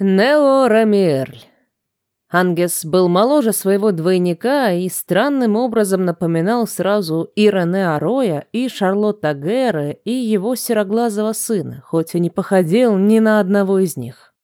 Нео Рамиерль. Ангес был моложе своего двойника и странным образом напоминал сразу и Рене Ароя, и Шарлотта Герре, и его сероглазого сына, хоть и не походил ни на одного из них.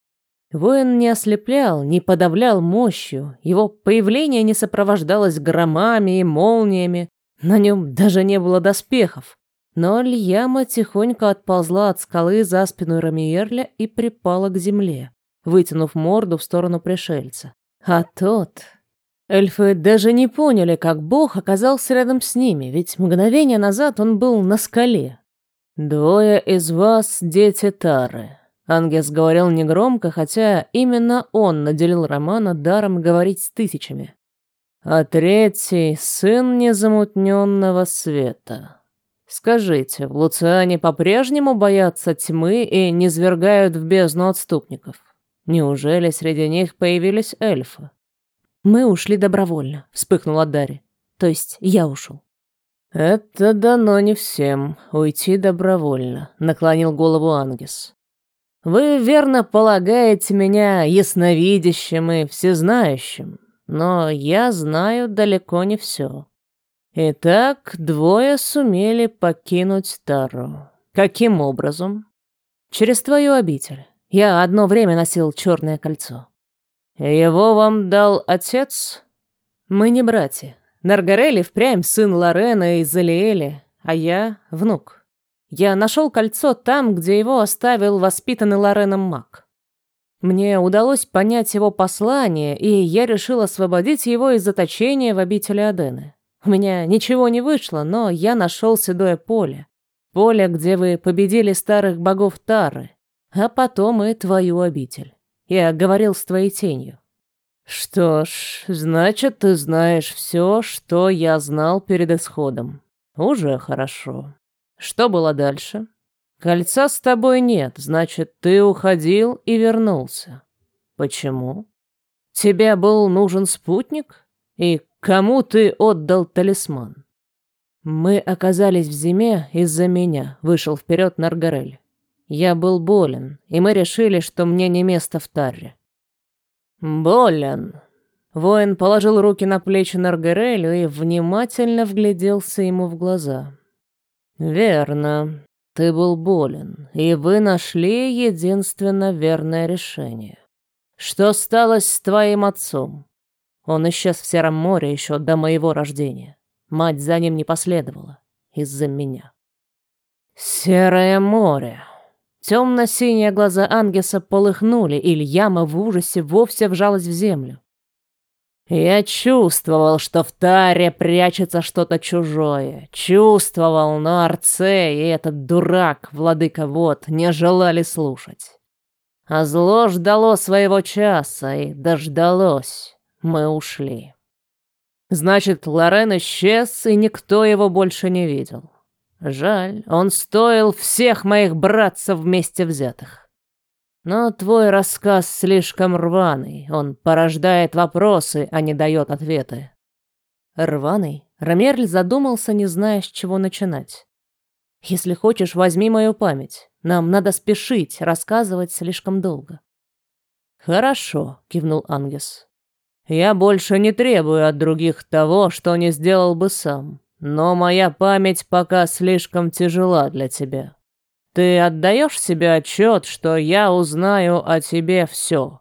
Воин не ослеплял, не подавлял мощью, его появление не сопровождалось громами и молниями, на нем даже не было доспехов. Но Льяма тихонько отползла от скалы за спину Рамиерля и припала к земле вытянув морду в сторону пришельца. А тот... Эльфы даже не поняли, как бог оказался рядом с ними, ведь мгновение назад он был на скале. «Двое из вас — дети Тары», — Ангес говорил негромко, хотя именно он наделил Романа даром говорить с тысячами. «А третий — сын незамутненного света». Скажите, в Луциане по-прежнему боятся тьмы и не свергают в бездну отступников? Неужели среди них появились эльфы? Мы ушли добровольно, вспыхнула Дарья. То есть я ушел. Это дано не всем, уйти добровольно, наклонил голову Ангес. Вы верно полагаете меня ясновидящим и всезнающим, но я знаю далеко не все. Итак, двое сумели покинуть Тару. Каким образом? Через твою обитель. Я одно время носил черное кольцо. Его вам дал отец? Мы не братья. Наргарели впрямь сын Лорена и Залиэли, а я — внук. Я нашел кольцо там, где его оставил воспитанный Лореном маг. Мне удалось понять его послание, и я решил освободить его из заточения в обители Адены. У меня ничего не вышло, но я нашел седое поле. Поле, где вы победили старых богов Тары а потом и твою обитель. Я говорил с твоей тенью. Что ж, значит, ты знаешь все, что я знал перед исходом. Уже хорошо. Что было дальше? Кольца с тобой нет, значит, ты уходил и вернулся. Почему? Тебе был нужен спутник? И кому ты отдал талисман? Мы оказались в зиме из-за меня, вышел вперед Наргарель. Я был болен, и мы решили, что мне не место в Тарре. Болен. Воин положил руки на плечи Наргарелю и внимательно вгляделся ему в глаза. Верно. Ты был болен, и вы нашли единственно верное решение. Что стало с твоим отцом? Он исчез в Сером море еще до моего рождения. Мать за ним не последовала. Из-за меня. Серое море. Темно-синие глаза Ангеса полыхнули, и Ильяма в ужасе вовсе вжалась в землю. Я чувствовал, что в таре прячется что-то чужое. Чувствовал, но Арце и этот дурак, владыка вод, не желали слушать. А зло ждало своего часа, и дождалось. Мы ушли. Значит, Лорен исчез, и никто его больше не видел. Жаль, он стоил всех моих братцев вместе взятых. Но твой рассказ слишком рваный, он порождает вопросы, а не дает ответы. Рваный? Ромерль задумался, не зная, с чего начинать. Если хочешь, возьми мою память. Нам надо спешить, рассказывать слишком долго. Хорошо, кивнул Ангес. Я больше не требую от других того, что не сделал бы сам. Но моя память пока слишком тяжела для тебя. Ты отдаешь себе отчет, что я узнаю о тебе все?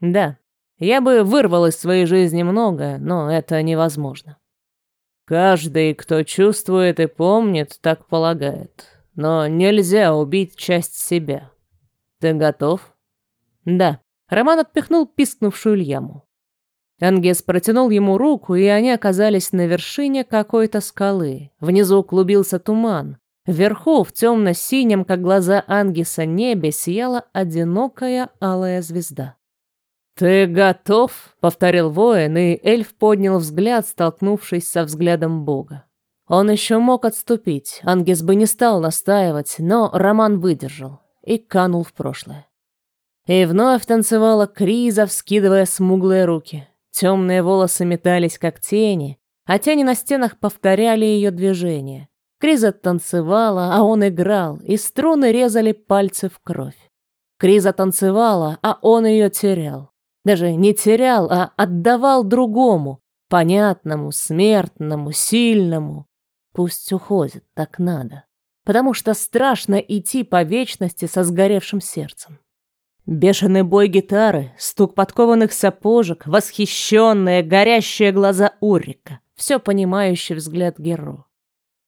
Да, я бы вырвал из своей жизни многое, но это невозможно. Каждый, кто чувствует и помнит, так полагает. Но нельзя убить часть себя. Ты готов? Да. Роман отпихнул пискнувшую Ильяму. Ангес протянул ему руку, и они оказались на вершине какой-то скалы. Внизу клубился туман. Вверху, в темно-синем, как глаза Ангеса, небе сияла одинокая алая звезда. «Ты готов?» — повторил воин, и эльф поднял взгляд, столкнувшись со взглядом бога. Он еще мог отступить, Ангес бы не стал настаивать, но Роман выдержал и канул в прошлое. И вновь танцевала Криза, вскидывая смуглые руки. Темные волосы метались, как тени, а тени на стенах повторяли ее движения. Криза танцевала, а он играл, и струны резали пальцы в кровь. Криза танцевала, а он ее терял. Даже не терял, а отдавал другому, понятному, смертному, сильному. Пусть уходит, так надо. Потому что страшно идти по вечности со сгоревшим сердцем. Бешеный бой гитары, стук подкованных сапожек, восхищенные, горящие глаза Урика, все понимающий взгляд Геро.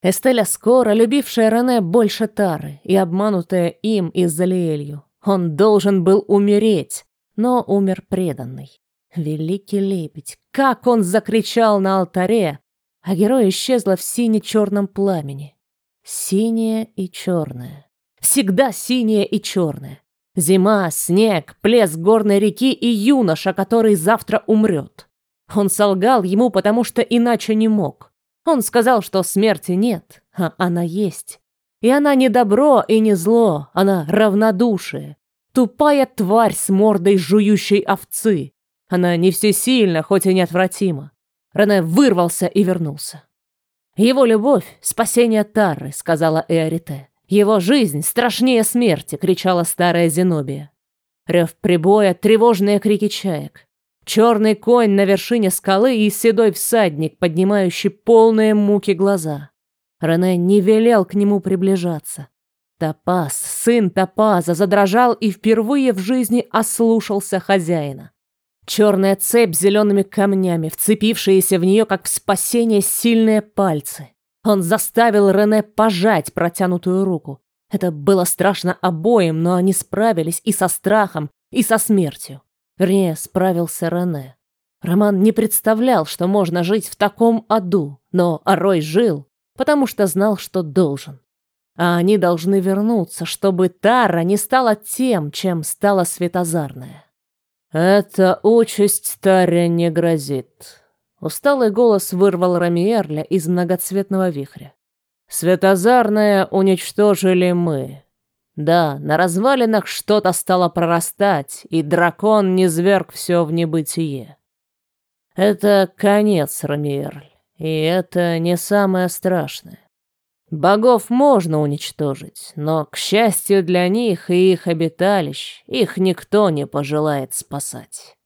Эстеля Скоро, любившая Рене больше Тары и обманутая им из-за Лиэлью. Он должен был умереть, но умер преданный. Великий лебедь, как он закричал на алтаре, а герой исчезла в сине-черном пламени. Синее и черное. Всегда синее и черное. Зима, снег, плеск горной реки и юноша, который завтра умрет. Он солгал ему, потому что иначе не мог. Он сказал, что смерти нет, а она есть. И она не добро и не зло, она равнодушие. Тупая тварь с мордой жующей овцы. Она не всесильна, хоть и неотвратима. Рене вырвался и вернулся. Его любовь — спасение Тары, сказала Эорите. Его жизнь страшнее смерти, кричала старая Зенобия. Рев прибоя, тревожные крики чаек. Черный конь на вершине скалы и седой всадник, поднимающий полные муки глаза. Рене не велел к нему приближаться. Топаз, сын Топаза, задрожал и впервые в жизни ослушался хозяина. Черная цепь с зелеными камнями, вцепившиеся в нее, как в спасение, сильные пальцы. Он заставил Рене пожать протянутую руку. Это было страшно обоим, но они справились и со страхом, и со смертью. Вернее, справился Рене. Роман не представлял, что можно жить в таком аду, но Арой жил, потому что знал, что должен. А они должны вернуться, чтобы Тара не стала тем, чем стала Светозарная. «Эта участь Таре не грозит», Усталый голос вырвал Рамиерля из многоцветного вихря. «Светозарное уничтожили мы. Да, на развалинах что-то стало прорастать, и дракон не зверг все в небытие. Это конец, Рамиерль, и это не самое страшное. Богов можно уничтожить, но, к счастью для них и их обиталищ, их никто не пожелает спасать».